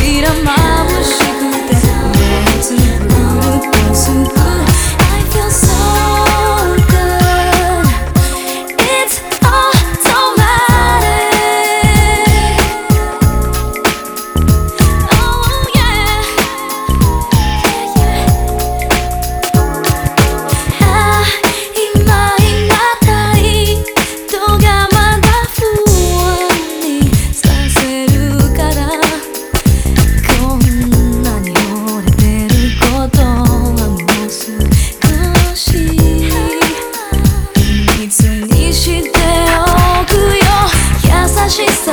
freedom I will shake with that. Dancing. she said.